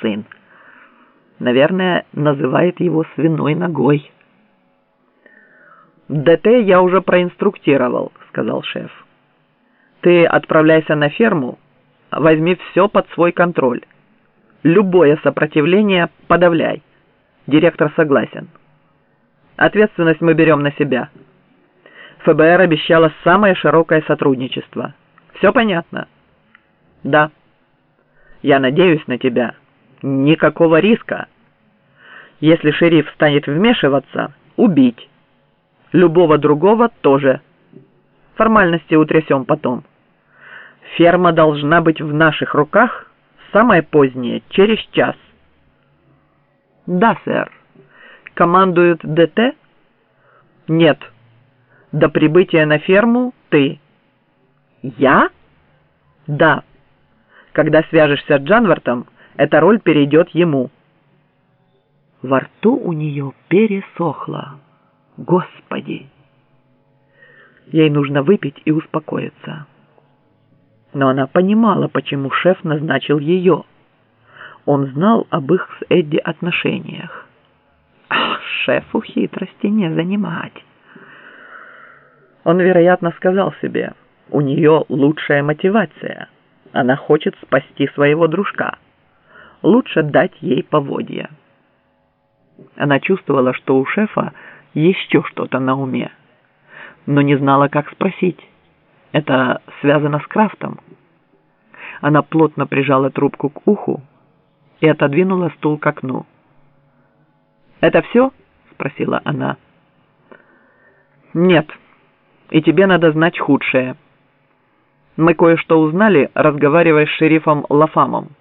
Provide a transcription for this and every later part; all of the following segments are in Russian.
сын. Наверное, называет его свиной ногой. «ДТ я уже проинструктировал», — сказал шеф. «Ты отправляйся на ферму, возьми все под свой контроль. Любое сопротивление подавляй. Директор согласен. Ответственность мы берем на себя. ФБР обещало самое широкое сотрудничество. Все понятно?» «Да. Я надеюсь на тебя. Никакого риска. Если шериф станет вмешиваться, убить. Любого другого тоже. Формальности утрясем потом. Ферма должна быть в наших руках самое позднее, через час. Да, сэр. Командует ДТ? Нет. До прибытия на ферму ты. Я? Да. Когда свяжешься с Джанвартом, эта роль перейдет ему. Во рту у нее пересохло. Господи! Ей нужно выпить и успокоиться. Но она понимала, почему шеф назначил ее. Он знал об их с Эдди отношениях. Ах, шефу хитрости не занимать. Он, вероятно, сказал себе, у нее лучшая мотивация. Она хочет спасти своего дружка. Лучше дать ей поводья. Она чувствовала, что у шефа еще что-то на уме, но не знала, как спросить. Это связано с Крафтом. Она плотно прижала трубку к уху и отодвинула стул к окну. «Это все?» — спросила она. «Нет, и тебе надо знать худшее. Мы кое-что узнали, разговаривая с шерифом Лафамом.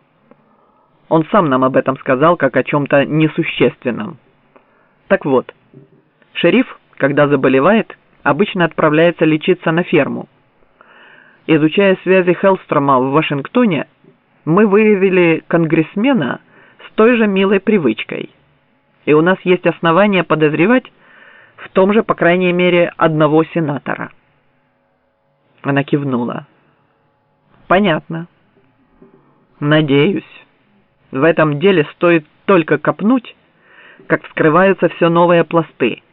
Он сам нам об этом сказал, как о чем-то несущественном. Так вот, шериф, когда заболевает, обычно отправляется лечиться на ферму. Изучая связи Хеллстрома в Вашингтоне, мы выявили конгрессмена с той же милой привычкой. И у нас есть основания подозревать в том же, по крайней мере, одного сенатора. Она кивнула. Понятно. Надеюсь. В этом деле стоит только копнуть, как вскрываются все новые пласты.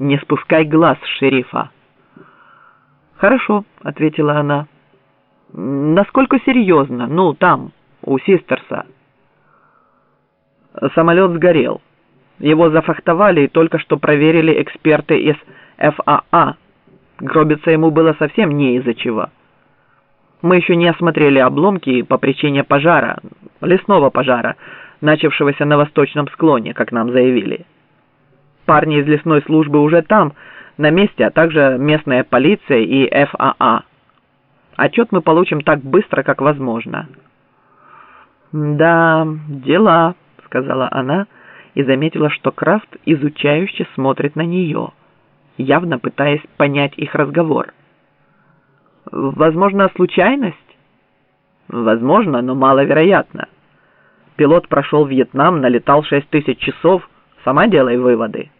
Не спускай глаз шерифа. Хорошо, ответила она. Насколько серьезно? Ну, там, у Систерса. Самолет сгорел. Его зафрахтовали и только что проверили эксперты из ФАА. Гробиться ему было совсем не из-за чего. Мы еще не осмотрели обломки по причине пожара, лесного пожара, начавшегося на восточном склоне, как нам заявили. Парни из лесной службы уже там, на месте, а также местная полиция и ФАА. Отчет мы получим так быстро, как возможно. «Да, дела», — сказала она и заметила, что Крафт изучающе смотрит на нее, явно пытаясь понять их разговор. Возможно, случайность? Возможно, но маловероятно. Пилот прошел Вьетнам, налетал шесть тысяч часов. Сама делай выводы.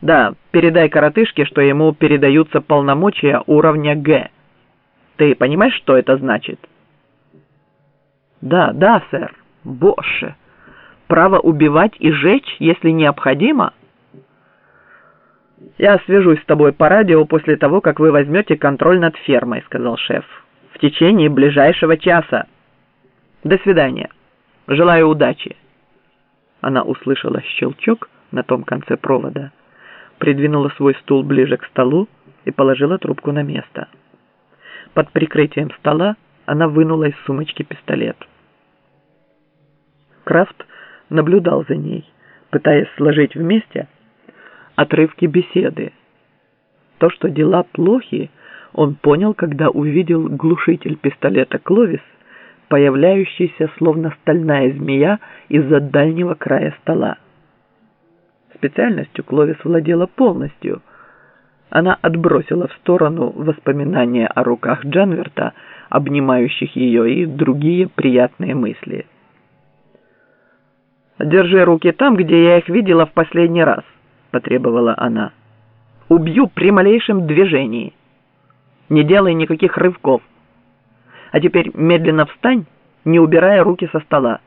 Да, передай коротышке, что ему передаются полномочия уровня Г. Ты понимаешь, что это значит? Да, да, сэр. Боже. Право убивать и жечь, если необходимо – «Я свяжусь с тобой по радио после того, как вы возьмете контроль над фермой», — сказал шеф. «В течение ближайшего часа. До свидания. Желаю удачи». Она услышала щелчок на том конце провода, придвинула свой стул ближе к столу и положила трубку на место. Под прикрытием стола она вынула из сумочки пистолет. Крафт наблюдал за ней, пытаясь сложить вместе — отрывки беседы. То, что дела плохи, он понял, когда увидел глушитель пистолета «Кловис», появляющийся словно стальная змея из-за дальнего края стола. Специальностью Кловис владела полностью. Она отбросила в сторону воспоминания о руках Джанверта, обнимающих ее, и другие приятные мысли. «Держи руки там, где я их видела в последний раз», — потребовала она. «Убью при малейшем движении. Не делай никаких рывков. А теперь медленно встань, не убирая руки со стола.